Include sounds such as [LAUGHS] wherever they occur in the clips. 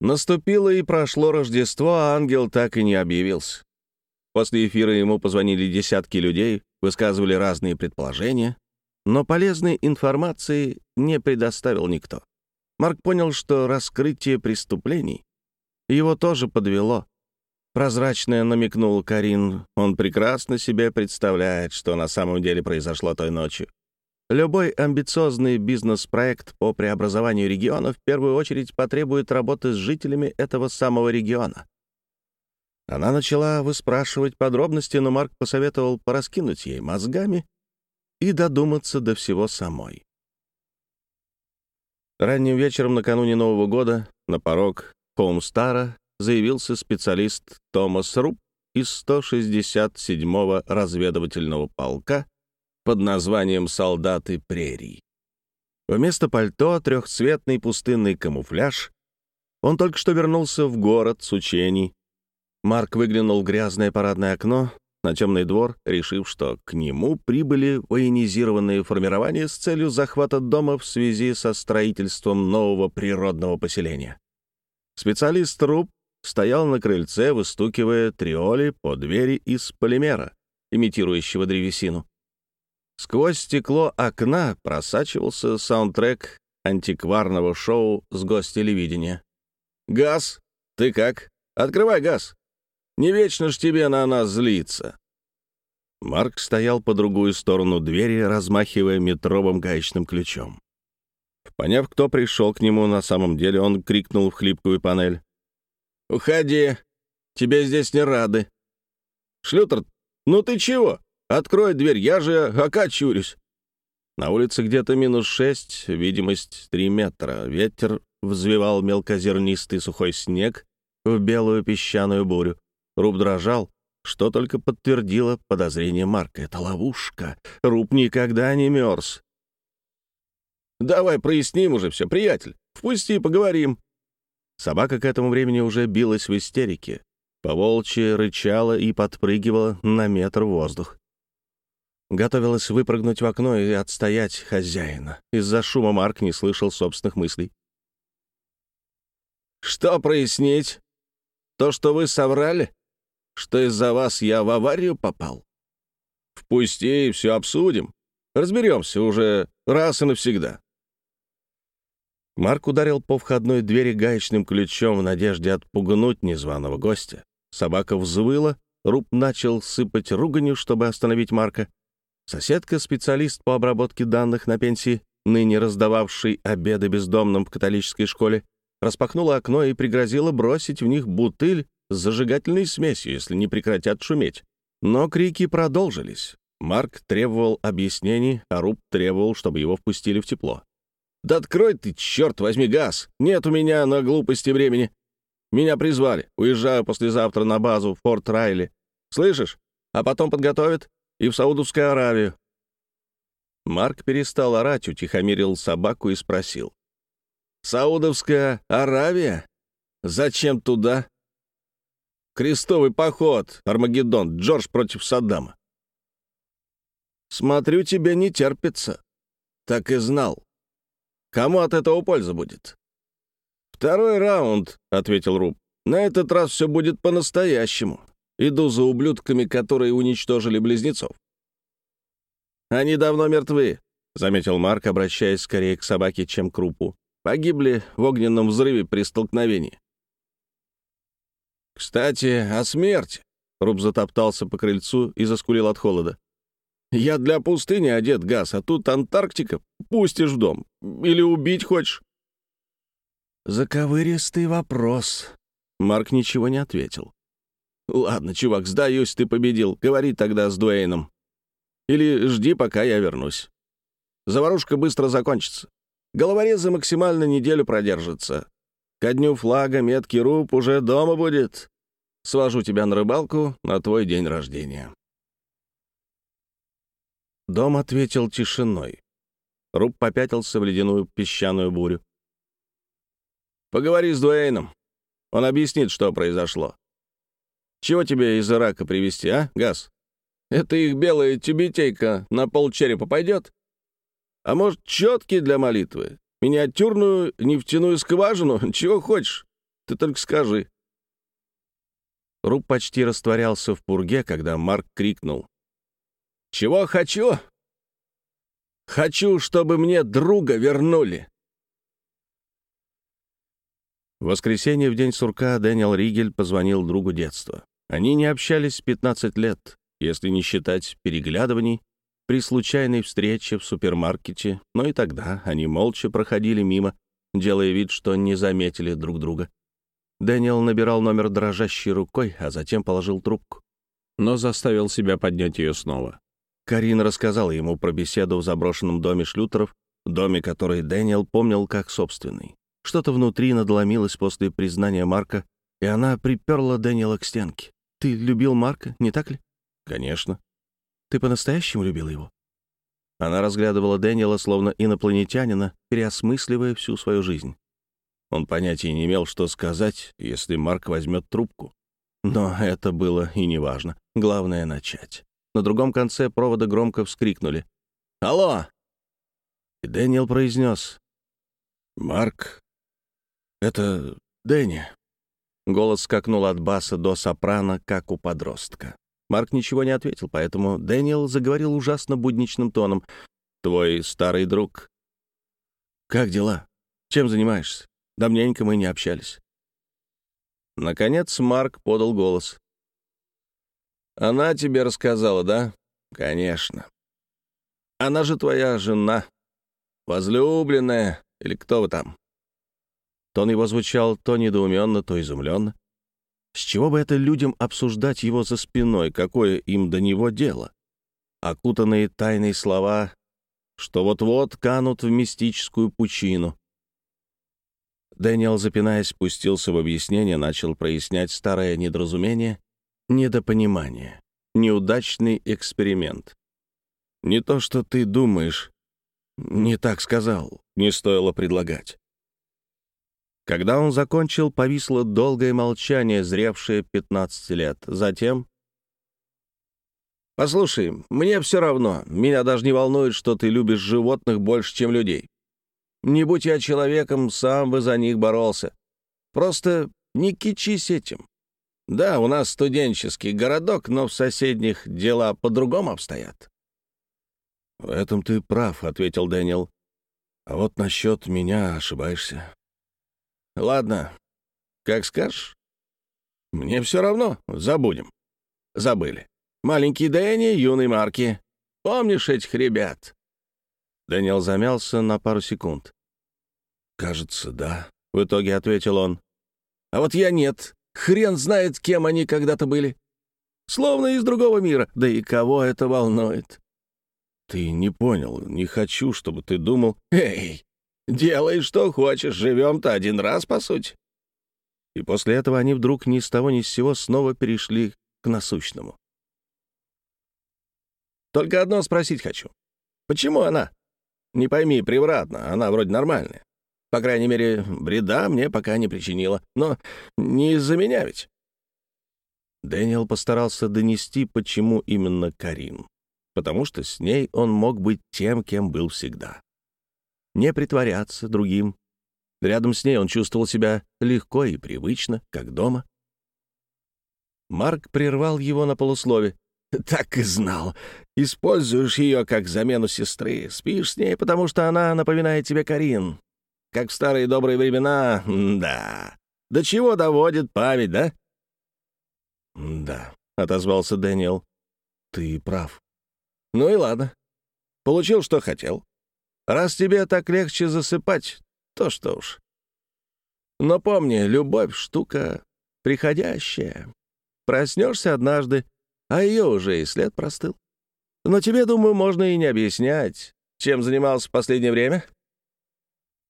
Наступило и прошло Рождество, а ангел так и не объявился. После эфира ему позвонили десятки людей, высказывали разные предположения, но полезной информации не предоставил никто. Марк понял, что раскрытие преступлений его тоже подвело. Прозрачное намекнул Карин. Он прекрасно себе представляет, что на самом деле произошло той ночью. Любой амбициозный бизнес-проект по преобразованию региона в первую очередь потребует работы с жителями этого самого региона. Она начала выспрашивать подробности, но Марк посоветовал пораскинуть ей мозгами и додуматься до всего самой. Ранним вечером накануне Нового года на порог Хоумстара заявился специалист Томас Руб из 167-го разведывательного полка под названием «Солдаты прерий». Вместо пальто трехцветный пустынный камуфляж. Он только что вернулся в город с учений. Марк выглянул в грязное парадное окно на темный двор, решив, что к нему прибыли военизированные формирования с целью захвата дома в связи со строительством нового природного поселения. Специалист РУП стоял на крыльце, выстукивая триоли по двери из полимера, имитирующего древесину. Сквозь стекло окна просачивался саундтрек антикварного шоу с гостелевидения. «Газ, ты как? Открывай газ! Не вечно ж тебе на нас злиться!» Марк стоял по другую сторону двери, размахивая метровым гаечным ключом. Поняв, кто пришел к нему на самом деле, он крикнул в хлипкую панель. «Уходи! Тебе здесь не рады!» «Шлютер, ну ты чего?» Открой дверь, я же окочурюсь. На улице где-то минус шесть, видимость три метра. Ветер взвивал мелкозернистый сухой снег в белую песчаную бурю. Руб дрожал, что только подтвердило подозрение Марка. Это ловушка. Руб никогда не мерз. «Давай проясним уже все, приятель. Впусти, поговорим». Собака к этому времени уже билась в истерике. Поволчье рычала и подпрыгивала на метр в воздух. Готовилась выпрыгнуть в окно и отстоять хозяина. Из-за шума Марк не слышал собственных мыслей. «Что прояснить? То, что вы соврали? Что из-за вас я в аварию попал? Впусти, и все обсудим. Разберемся уже раз и навсегда». Марк ударил по входной двери гаечным ключом в надежде отпугнуть незваного гостя. Собака взвыла, Руб начал сыпать руганью, чтобы остановить Марка. Соседка, специалист по обработке данных на пенсии, ныне раздававший обеды бездомным в католической школе, распахнула окно и пригрозила бросить в них бутыль с зажигательной смесью, если не прекратят шуметь. Но крики продолжились. Марк требовал объяснений, а Руб требовал, чтобы его впустили в тепло. «Да открой ты, черт возьми, газ! Нет у меня на глупости времени. Меня призвали. Уезжаю послезавтра на базу в Форт Райли. Слышишь? А потом подготовят и в Саудовскую Аравию». Марк перестал орать, утихомирил собаку и спросил. «Саудовская Аравия? Зачем туда?» «Крестовый поход, Армагеддон, Джордж против Саддама». «Смотрю, тебе не терпится». «Так и знал. Кому от этого польза будет?» «Второй раунд», — ответил Руб. «На этот раз все будет по-настоящему. Иду за ублюдками, которые уничтожили близнецов. «Они давно мертвы», — заметил Марк, обращаясь скорее к собаке, чем к крупу. «Погибли в огненном взрыве при столкновении». «Кстати, о смерти», — Руб затоптался по крыльцу и заскулил от холода. «Я для пустыни одет, Газ, а тут Антарктика. Пустишь в дом. Или убить хочешь?» «Заковыристый вопрос». Марк ничего не ответил. «Ладно, чувак, сдаюсь, ты победил. Говори тогда с Дуэйном. Или жди, пока я вернусь. Заварушка быстро закончится. Головорезы максимально неделю продержатся. Ко дню флага меткий руб уже дома будет. Свожу тебя на рыбалку на твой день рождения». Дом ответил тишиной. Руб попятился в ледяную песчаную бурю. «Поговори с Дуэйном. Он объяснит, что произошло. Чего тебе из Ирака привезти, а, Газ? Это их белая тюбетейка на пол черепа пойдет? А может, четкий для молитвы? Миниатюрную нефтяную скважину? [LAUGHS] Чего хочешь? Ты только скажи». Руб почти растворялся в пурге, когда Марк крикнул. «Чего хочу? Хочу, чтобы мне друга вернули!» В воскресенье в день сурка Дэниел Ригель позвонил другу детства. Они не общались 15 лет, если не считать переглядываний при случайной встрече в супермаркете, но и тогда они молча проходили мимо, делая вид, что не заметили друг друга. Дэниел набирал номер дрожащей рукой, а затем положил трубку, но заставил себя поднять ее снова. Карин рассказала ему про беседу в заброшенном доме Шлютеров, доме, который Дэниел помнил как собственный. Что-то внутри надломилось после признания Марка, и она приперла Дэниела к стенке. «Ты любил Марка, не так ли?» «Конечно». «Ты по-настоящему любил его?» Она разглядывала Дэниела словно инопланетянина, переосмысливая всю свою жизнь. Он понятия не имел, что сказать, если Марк возьмет трубку. Но это было и не важно. Главное — начать. На другом конце провода громко вскрикнули. «Алло!» И Дэниел произнес. «Марк, это Дэнни». Голос скакнул от баса до сопрано, как у подростка. Марк ничего не ответил, поэтому Дэниел заговорил ужасно будничным тоном. «Твой старый друг. Как дела? Чем занимаешься? Давненько мы не общались». Наконец Марк подал голос. «Она тебе рассказала, да?» «Конечно. Она же твоя жена, возлюбленная, или кто вы там?» Тон его звучал то недоуменно, то изумленно. С чего бы это людям обсуждать его за спиной, какое им до него дело? Окутанные тайной слова, что вот-вот канут в мистическую пучину. Дэниел, запинаясь, спустился в объяснение, начал прояснять старое недоразумение, недопонимание, неудачный эксперимент. Не то, что ты думаешь, не так сказал, не стоило предлагать. Когда он закончил, повисло долгое молчание, зревшее 15 лет. Затем... «Послушай, мне все равно. Меня даже не волнует, что ты любишь животных больше, чем людей. Не будь я человеком, сам бы за них боролся. Просто не кичись этим. Да, у нас студенческий городок, но в соседних дела по-другому обстоят». «В этом ты прав», — ответил Дэниел. «А вот насчет меня ошибаешься. Ладно, как скажешь. Мне все равно, забудем. Забыли. Маленький Дэнни, юный Марки. Помнишь этих ребят?» Дэниел замялся на пару секунд. «Кажется, да», — в итоге ответил он. «А вот я нет. Хрен знает, кем они когда-то были. Словно из другого мира. Да и кого это волнует?» «Ты не понял. Не хочу, чтобы ты думал...» «Эй, Делай, что хочешь, живем-то один раз, по сути». И после этого они вдруг ни с того ни с сего снова перешли к насущному. «Только одно спросить хочу. Почему она? Не пойми, превратно, она вроде нормальная. По крайней мере, вреда мне пока не причинила. Но не из-за меня ведь». Дэниел постарался донести, почему именно Карин. Потому что с ней он мог быть тем, кем был всегда не притворяться другим. Рядом с ней он чувствовал себя легко и привычно, как дома. Марк прервал его на полуслове. «Так и знал. Используешь ее как замену сестры. Спишь с ней, потому что она напоминает тебе Карин. Как в старые добрые времена, да. До чего доводит память, да?» «Да», — отозвался Дэниел. «Ты прав». «Ну и ладно. Получил, что хотел. Раз тебе так легче засыпать, то что уж. Но помни, любовь — штука приходящая. Проснешься однажды, а ее уже и след простыл. Но тебе, думаю, можно и не объяснять, чем занимался в последнее время.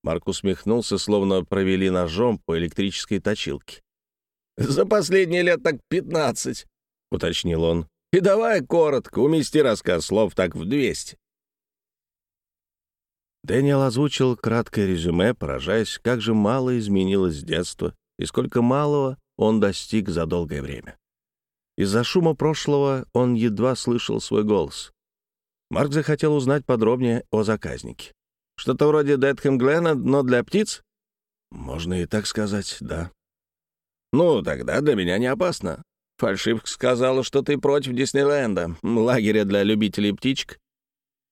Марк усмехнулся, словно провели ножом по электрической точилке. «За последние лет так пятнадцать», — уточнил он. «И давай коротко, умести рассказ слов так в двести». Дэниел озвучил краткое резюме, поражаясь, как же мало изменилось с детства и сколько малого он достиг за долгое время. Из-за шума прошлого он едва слышал свой голос. Марк захотел узнать подробнее о заказнике. «Что-то вроде Дэтхэм Глена, но для птиц?» «Можно и так сказать, да». «Ну, тогда для меня не опасно. Фальшивка сказала, что ты против Диснейленда, лагеря для любителей птичек».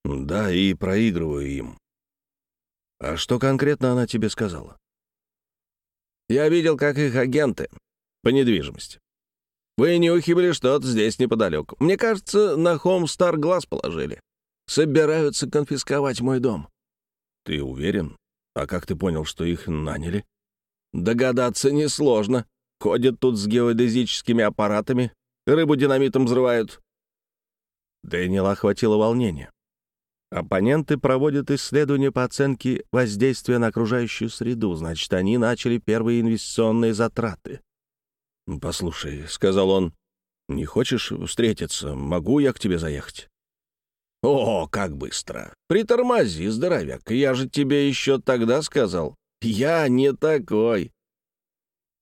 «Да, и проигрываю им». «А что конкретно она тебе сказала?» «Я видел, как их агенты по недвижимости. Вы не ухибли что-то здесь неподалеку. Мне кажется, на Хомстар глаз положили. Собираются конфисковать мой дом». «Ты уверен? А как ты понял, что их наняли?» «Догадаться несложно. Ходят тут с геодезическими аппаратами, рыбу динамитом взрывают». Дэниела охватило волнение. Оппоненты проводят исследования по оценке воздействия на окружающую среду, значит, они начали первые инвестиционные затраты. «Послушай», — сказал он, — «не хочешь встретиться? Могу я к тебе заехать?» «О, как быстро! Притормози, здоровяк, я же тебе еще тогда сказал. Я не такой!»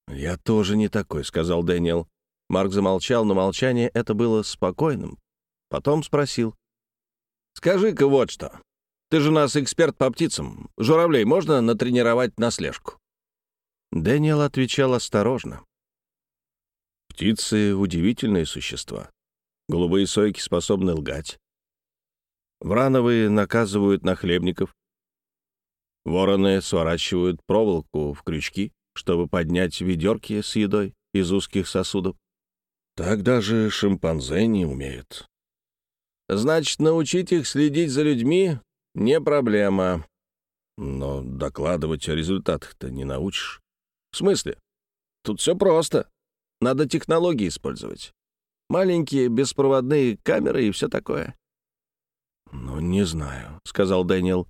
«Я тоже не такой», — сказал Дэниел. Марк замолчал, но молчание это было спокойным. Потом спросил. «Скажи-ка вот что. Ты же у нас эксперт по птицам. Журавлей можно натренировать на слежку?» Дэниел отвечал осторожно. «Птицы — удивительные существа. Голубые сойки способны лгать. Врановые наказывают нахлебников. Вороны сворачивают проволоку в крючки, чтобы поднять ведерки с едой из узких сосудов. Так даже шимпанзе не умеют. Значит, научить их следить за людьми — не проблема. Но докладывать о результатах-то не научишь. В смысле? Тут все просто. Надо технологии использовать. Маленькие беспроводные камеры и все такое. «Ну, не знаю», — сказал Дэниел.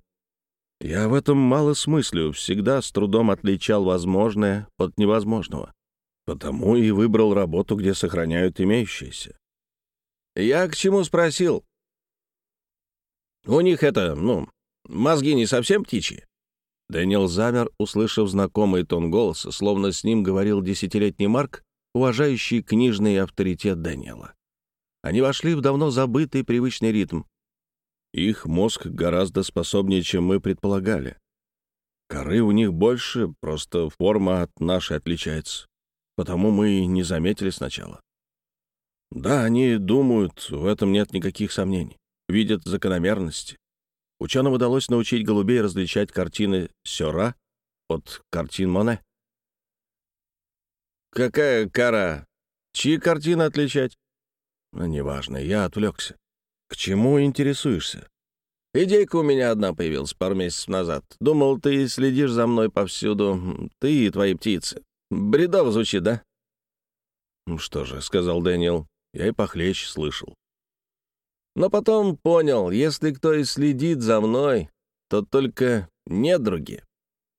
«Я в этом мало смыслю, всегда с трудом отличал возможное от невозможного. Потому и выбрал работу, где сохраняют имеющиеся». «Я к чему спросил?» «У них это, ну, мозги не совсем птичьи?» Дэниел замер, услышав знакомый тон голоса, словно с ним говорил десятилетний Марк, уважающий книжный авторитет Дэниела. Они вошли в давно забытый привычный ритм. Их мозг гораздо способнее, чем мы предполагали. Коры у них больше, просто форма от нашей отличается. Потому мы и не заметили сначала. Да, они думают, в этом нет никаких сомнений. Видят закономерности. Ученым удалось научить голубей различать картины Сёра от картин Моне. «Какая кора? Чьи картины отличать?» ну, «Неважно, я отвлекся. «К чему интересуешься?» «Идейка у меня одна появилась пару месяцев назад. Думал, ты следишь за мной повсюду. Ты и твои птицы. Бредово звучит, да?» «Ну что же», — сказал Дэниел, — «я и похлеще слышал». Но потом понял, если кто и следит за мной, то только недруги.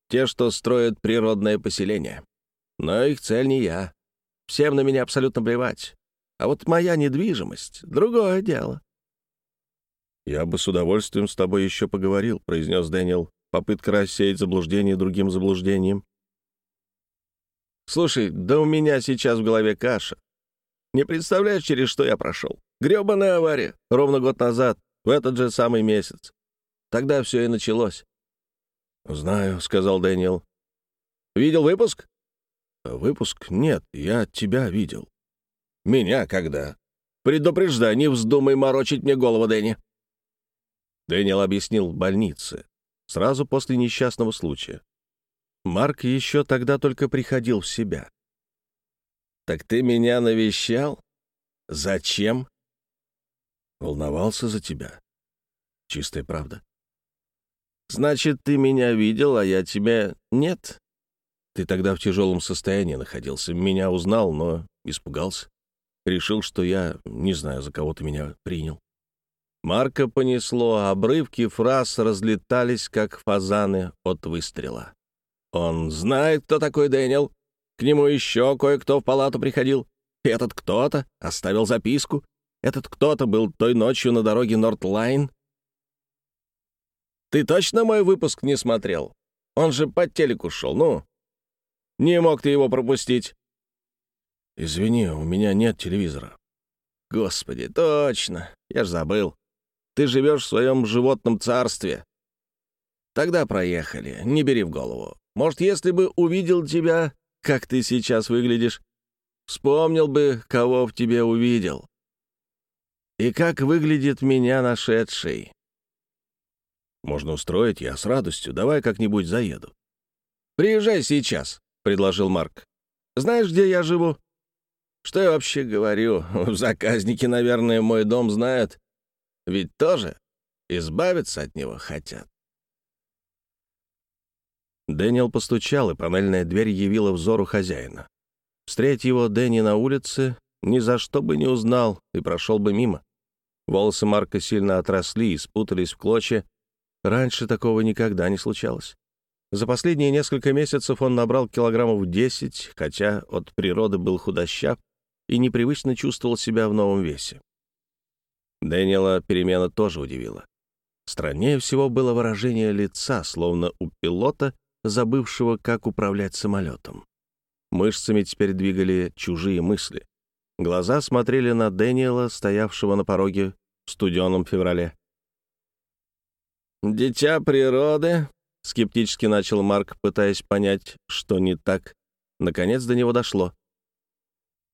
Те, что строят природное поселение. Но их цель не я. Всем на меня абсолютно плевать. А вот моя недвижимость — другое дело. «Я бы с удовольствием с тобой еще поговорил», — произнес Дэниел. Попытка рассеять заблуждение другим заблуждением. «Слушай, да у меня сейчас в голове каша. Не представляешь, через что я прошел? Гребаная авария. Ровно год назад, в этот же самый месяц. Тогда все и началось». «Знаю», — сказал Дэниел. «Видел выпуск?» «Выпуск? Нет, я тебя видел». «Меня когда?» «Предупреждай, не вздумай морочить мне голову, Дэнни». Дэниел объяснил в больнице, сразу после несчастного случая. Марк еще тогда только приходил в себя. «Так ты меня навещал? Зачем?» «Волновался за тебя. Чистая правда». «Значит, ты меня видел, а я тебя нет?» «Ты тогда в тяжелом состоянии находился. Меня узнал, но испугался. Решил, что я не знаю, за кого ты меня принял. Марка понесло, а обрывки фраз разлетались, как фазаны от выстрела. «Он знает, кто такой Дэниел. К нему еще кое-кто в палату приходил. Этот кто-то оставил записку. Этот кто-то был той ночью на дороге Нортлайн. Ты точно мой выпуск не смотрел? Он же по телеку шел, ну. Не мог ты его пропустить?» «Извини, у меня нет телевизора». «Господи, точно, я ж забыл. Ты живешь в своем животном царстве. Тогда проехали, не бери в голову. Может, если бы увидел тебя, как ты сейчас выглядишь. Вспомнил бы, кого в тебе увидел. И как выглядит меня нашедший. Можно устроить, я с радостью. Давай как-нибудь заеду. Приезжай сейчас, — предложил Марк. Знаешь, где я живу? Что я вообще говорю? [LAUGHS] Заказники, наверное, мой дом знают. Ведь тоже избавиться от него хотят. Дэниел постучал, и панельная дверь явила взору хозяина. Встреть его Дэнни на улице, ни за что бы не узнал и прошел бы мимо. Волосы Марка сильно отросли и спутались в клочья. Раньше такого никогда не случалось. За последние несколько месяцев он набрал килограммов 10, хотя от природы был худощав и непривычно чувствовал себя в новом весе. Дэниела перемена тоже удивила. Страннее всего было выражение лица, словно у пилота, забывшего, как управлять самолетом. Мышцами теперь двигали чужие мысли. Глаза смотрели на Дэниела, стоявшего на пороге в студеном феврале. «Дитя природы», — скептически начал Марк, пытаясь понять, что не так. Наконец до него дошло.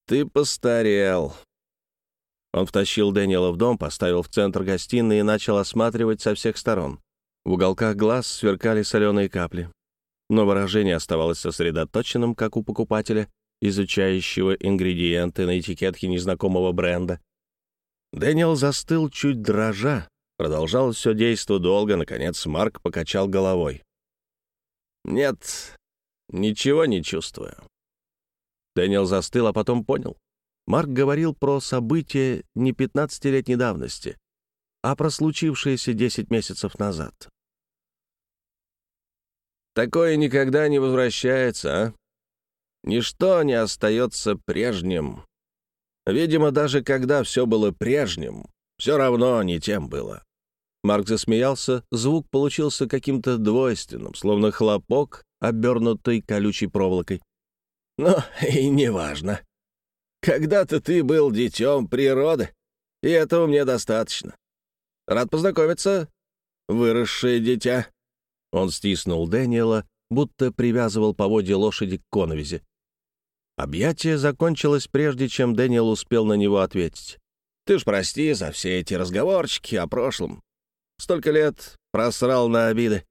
«Ты постарел». Он втащил Дэниела в дом, поставил в центр гостиной и начал осматривать со всех сторон. В уголках глаз сверкали соленые капли. Но выражение оставалось сосредоточенным, как у покупателя, изучающего ингредиенты на этикетке незнакомого бренда. Дэниел застыл чуть дрожа. Продолжалось все действо долго. Наконец Марк покачал головой. «Нет, ничего не чувствую». Дэниел застыл, а потом понял. Марк говорил про события не 15-летней давности, а про случившееся 10 месяцев назад. «Такое никогда не возвращается, а? Ничто не остается прежним. Видимо, даже когда все было прежним, все равно не тем было. Марк засмеялся, звук получился каким-то двойственным, словно хлопок, обернутый колючей проволокой. Но и неважно. Когда-то ты был детем природы, и этого мне достаточно. Рад познакомиться, выросшее дитя. Он стиснул Дэниела, будто привязывал поводья лошади к коновизе. Объятие закончилось, прежде чем Дэниел успел на него ответить. «Ты ж прости за все эти разговорчики о прошлом. Столько лет просрал на обиды.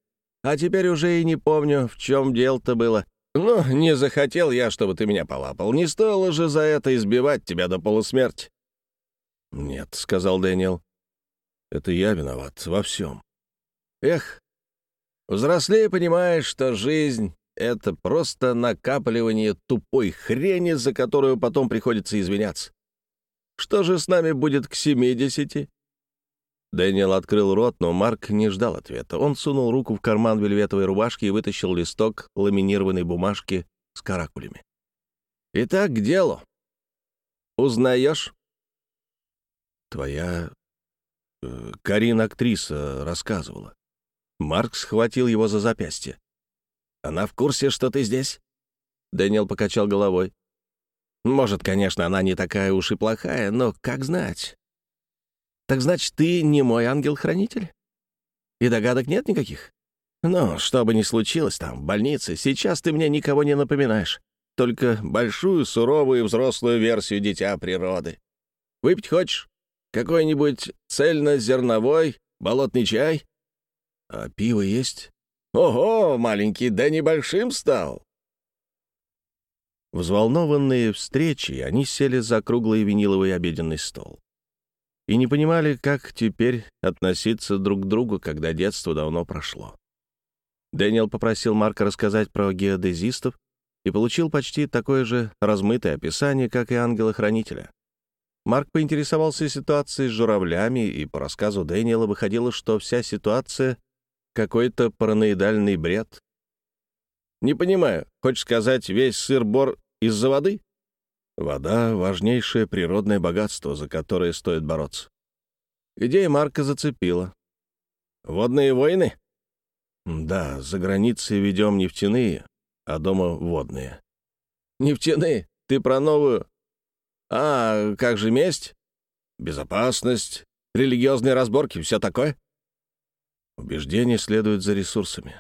А теперь уже и не помню, в чем дело-то было. Ну, не захотел я, чтобы ты меня полапал. Не стоило же за это избивать тебя до полусмерти». «Нет», — сказал Дэниел. «Это я виноват во всем». «Эх, взрослее понимаешь, что жизнь это просто накапливание тупой хрени, за которую потом приходится извиняться. Что же с нами будет к семидесяти?» Дэниел открыл рот, но Марк не ждал ответа. Он сунул руку в карман вельветовой рубашки и вытащил листок ламинированной бумажки с каракулями. «Итак, к делу. Узнаешь?» «Твоя... Э, Карин актриса рассказывала». Марк схватил его за запястье. Она в курсе, что ты здесь?» Дэниел покачал головой. «Может, конечно, она не такая уж и плохая, но как знать?» «Так значит, ты не мой ангел-хранитель? И догадок нет никаких? Ну, что бы ни случилось там, в больнице, сейчас ты мне никого не напоминаешь. Только большую, суровую взрослую версию дитя природы. Выпить хочешь? Какой-нибудь цельнозерновой болотный чай? А пиво есть?» Ого, маленький, да небольшим стал. Взволнованные встречи, они сели за круглый виниловый обеденный стол. И не понимали, как теперь относиться друг к другу, когда детство давно прошло. Дэниел попросил Марка рассказать про геодезистов и получил почти такое же размытое описание, как и ангела-хранителя. Марк поинтересовался ситуацией с журавлями, и по рассказу Дэниела выходило, что вся ситуация какой-то параноидальный бред. Не понимаю, хочешь сказать, весь сыр-бор из-за воды? Вода — важнейшее природное богатство, за которое стоит бороться. Идея Марка зацепила. Водные войны? Да, за границей ведем нефтяные, а дома водные. Нефтяные? Ты про новую? А, как же месть? Безопасность, религиозные разборки, все такое? Убеждение следует за ресурсами.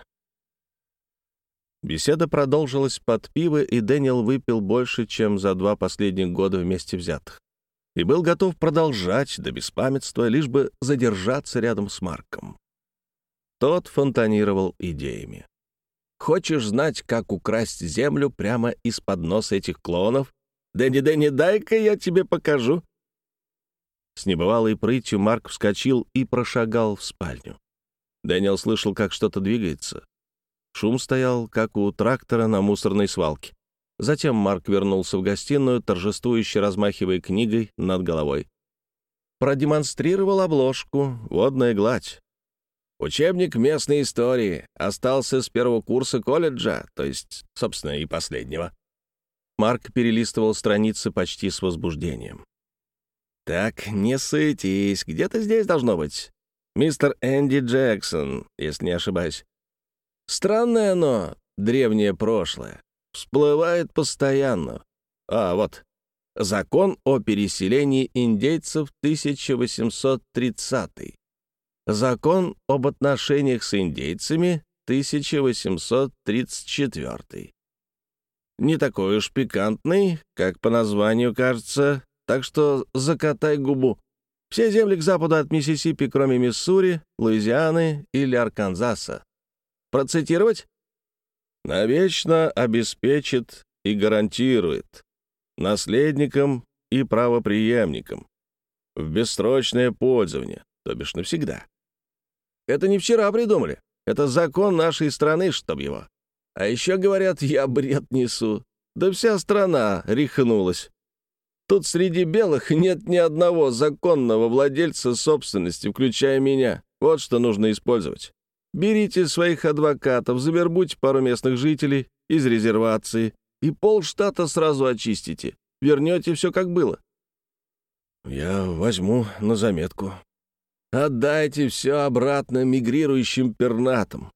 Беседа продолжилась под пиво, и Дэниел выпил больше, чем за два последних года вместе взятых. И был готов продолжать до беспамятства, лишь бы задержаться рядом с Марком. Тот фонтанировал идеями. «Хочешь знать, как украсть землю прямо из-под носа этих клонов? Дэнни, Дэнни, дай-ка я тебе покажу». С небывалой прытью Марк вскочил и прошагал в спальню. Дэниел слышал, как что-то двигается. Шум стоял, как у трактора на мусорной свалке. Затем Марк вернулся в гостиную, торжествующе размахивая книгой над головой. Продемонстрировал обложку «Водная гладь». Учебник местной истории остался с первого курса колледжа, то есть, собственно, и последнего. Марк перелистывал страницы почти с возбуждением. «Так, не сытись, где-то здесь должно быть. Мистер Энди Джексон, если не ошибаюсь. Странное оно, древнее прошлое. Всплывает постоянно. А, вот. Закон о переселении индейцев 1830. Закон об отношениях с индейцами 1834. Не такой уж пикантный, как по названию кажется, так что закатай губу. Все земли к западу от Миссисипи, кроме Миссури, Луизианы или Арканзаса. Процитировать? Навечно обеспечит и гарантирует наследникам и правоприемникам в бессрочное пользование, то бишь навсегда. Это не вчера придумали. Это закон нашей страны, чтоб его. А еще говорят, я бред несу. Да вся страна рехнулась. Тут среди белых нет ни одного законного владельца собственности, включая меня. Вот что нужно использовать. Берите своих адвокатов, завербуйте пару местных жителей из резервации и полштата сразу очистите. Вернете все как было. Я возьму на заметку. Отдайте все обратно мигрирующим пернатам.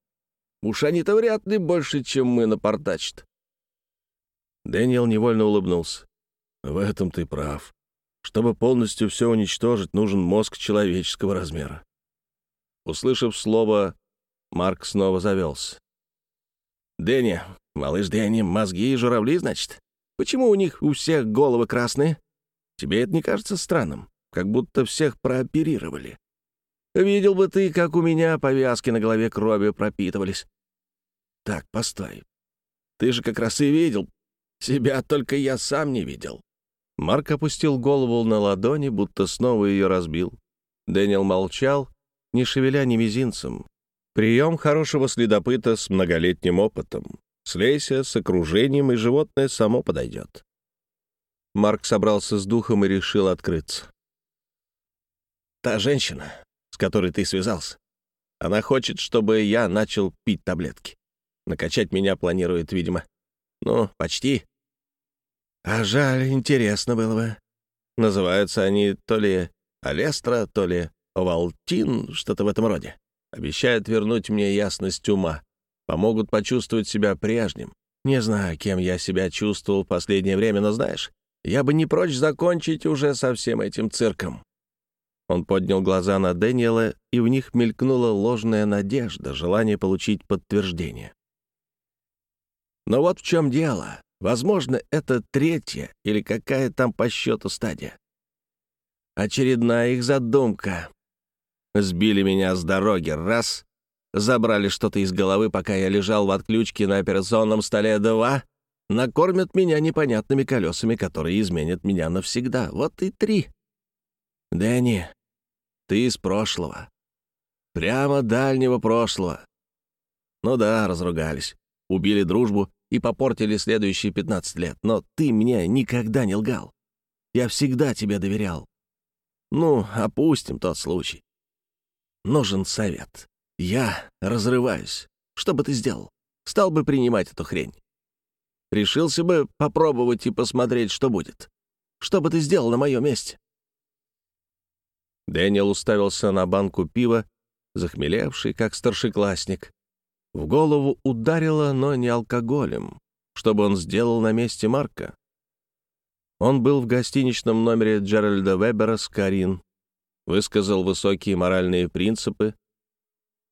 Уж они-то вряд ли больше, чем мы напортачат. Дэниел невольно улыбнулся. В этом ты прав. Чтобы полностью все уничтожить, нужен мозг человеческого размера. Услышав слово Марк снова завелся. «Дэнни, малыш Дэнни, мозги и журавли, значит? Почему у них у всех головы красные? Тебе это не кажется странным? Как будто всех прооперировали. Видел бы ты, как у меня повязки на голове кровью пропитывались. Так, постой. Ты же как раз и видел. Себя только я сам не видел». Марк опустил голову на ладони, будто снова ее разбил. Дэниел молчал, не шевеля ни мизинцем, Прием хорошего следопыта с многолетним опытом. Слейся с окружением, и животное само подойдет. Марк собрался с духом и решил открыться. «Та женщина, с которой ты связался, она хочет, чтобы я начал пить таблетки. Накачать меня планирует, видимо. Ну, почти. А жаль, интересно было бы. Называются они то ли Алестра, то ли Овалтин, что-то в этом роде. Обещают вернуть мне ясность ума. Помогут почувствовать себя прежним. Не знаю, кем я себя чувствовал в последнее время, но знаешь, я бы не прочь закончить уже со всем этим цирком». Он поднял глаза на Дэниела, и в них мелькнула ложная надежда, желание получить подтверждение. Но вот в чем дело. Возможно, это третья или какая там по счету стадия. Очередная их задумка. Сбили меня с дороги, раз. Забрали что-то из головы, пока я лежал в отключке на операционном столе, два. Накормят меня непонятными колесами, которые изменят меня навсегда. Вот и три. Дэнни, ты из прошлого. Прямо дальнего прошлого. Ну да, разругались. Убили дружбу и попортили следующие 15 лет. Но ты мне никогда не лгал. Я всегда тебе доверял. Ну, опустим тот случай. Нужен совет. Я разрываюсь. Что бы ты сделал? Стал бы принимать эту хрень? Решился бы попробовать и посмотреть, что будет. Что бы ты сделал на моем месте?» Дэниел уставился на банку пива, захмелевший, как старшеклассник. В голову ударило, но не алкоголем. Что бы он сделал на месте Марка? Он был в гостиничном номере Джеральда Вебера с Карин, высказал высокие моральные принципы.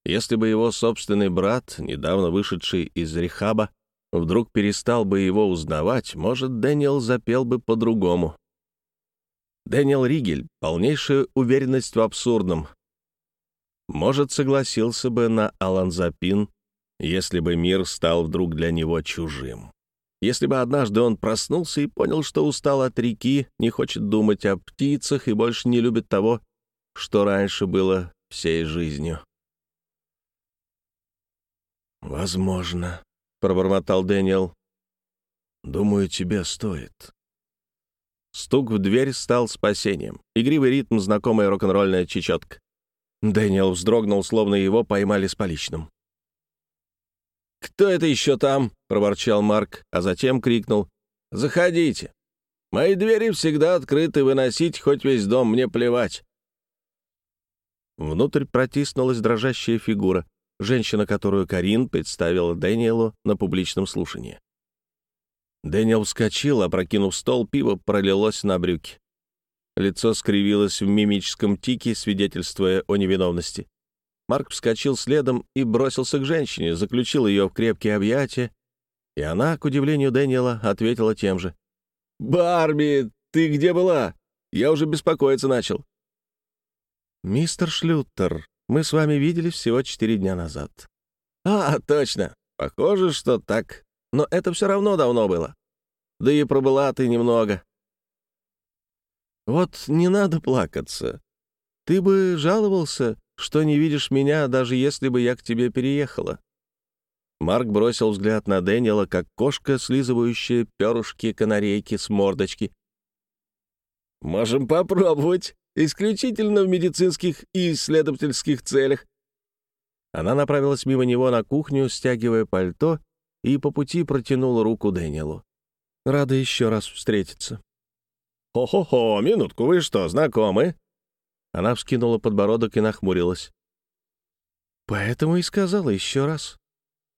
Если бы его собственный брат, недавно вышедший из рехаба, вдруг перестал бы его узнавать, может, Дэниел запел бы по-другому. Дэниел Ригель, полнейшая уверенность в абсурдном. Может, согласился бы на Аланзапин, если бы мир стал вдруг для него чужим. Если бы однажды он проснулся и понял, что устал от реки, не хочет думать о птицах и больше не любит того, что раньше было всей жизнью. «Возможно», — пробормотал Дэниел. «Думаю, тебе стоит». Стук в дверь стал спасением. Игривый ритм, знакомая рок-н-ролльная чечетка. Дэниел вздрогнул, словно его поймали с поличным. «Кто это еще там?» — проворчал Марк, а затем крикнул. «Заходите. Мои двери всегда открыты, выносить хоть весь дом, мне плевать». Внутрь протиснулась дрожащая фигура, женщина, которую Карин представила Дэниелу на публичном слушании. Дэниел вскочил, опрокинув стол, пиво пролилось на брюки. Лицо скривилось в мимическом тике, свидетельствуя о невиновности. Марк вскочил следом и бросился к женщине, заключил ее в крепкие объятия, и она, к удивлению Дэниела, ответила тем же. «Барби, ты где была? Я уже беспокоиться начал». «Мистер Шлютер, мы с вами виделись всего четыре дня назад». «А, точно. Похоже, что так. Но это все равно давно было. Да и пробыла ты немного». «Вот не надо плакаться. Ты бы жаловался, что не видишь меня, даже если бы я к тебе переехала». Марк бросил взгляд на Дэниела, как кошка, слизывающая перышки канарейки с мордочки. «Можем попробовать. Исключительно в медицинских и исследовательских целях». Она направилась мимо него на кухню, стягивая пальто, и по пути протянула руку Дэниелу. «Рада еще раз встретиться». «Хо-хо-хо, минутку, вы что, знакомы?» Она вскинула подбородок и нахмурилась. «Поэтому и сказала еще раз».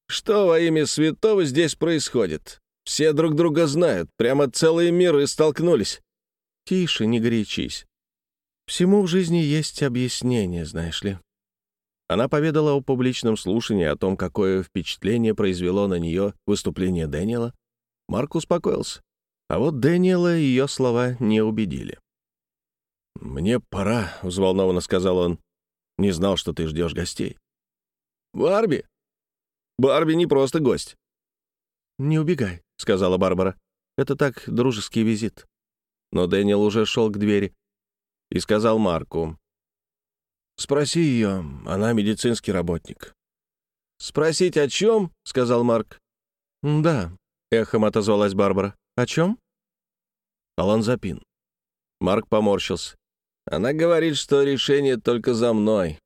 «Что во имя святого здесь происходит? Все друг друга знают, прямо целые миры столкнулись». «Тише, не горячись. Всему в жизни есть объяснение, знаешь ли». Она поведала о публичном слушании, о том, какое впечатление произвело на нее выступление Дэниела. Марк успокоился. А вот Дэниела ее слова не убедили. «Мне пора», — взволнованно сказал он. «Не знал, что ты ждешь гостей». «Барби? Барби не просто гость». «Не убегай», — сказала Барбара. «Это так, дружеский визит». Но Дэниел уже шел к двери и сказал Марку. «Спроси ее, она медицинский работник». «Спросить о чем?» — сказал Марк. «Да», — эхом отозвалась Барбара. «О чем?» «Аланзапин». Марк поморщился. Она говорит, что решение только за мной.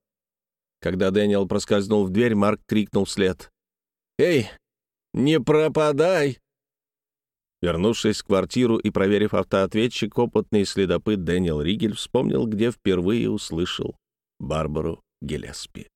Когда Дэниел проскользнул в дверь, Марк крикнул вслед. «Эй, не пропадай!» Вернувшись в квартиру и проверив автоответчик, опытный следопыт Дэниел Ригель вспомнил, где впервые услышал Барбару Гелеспи.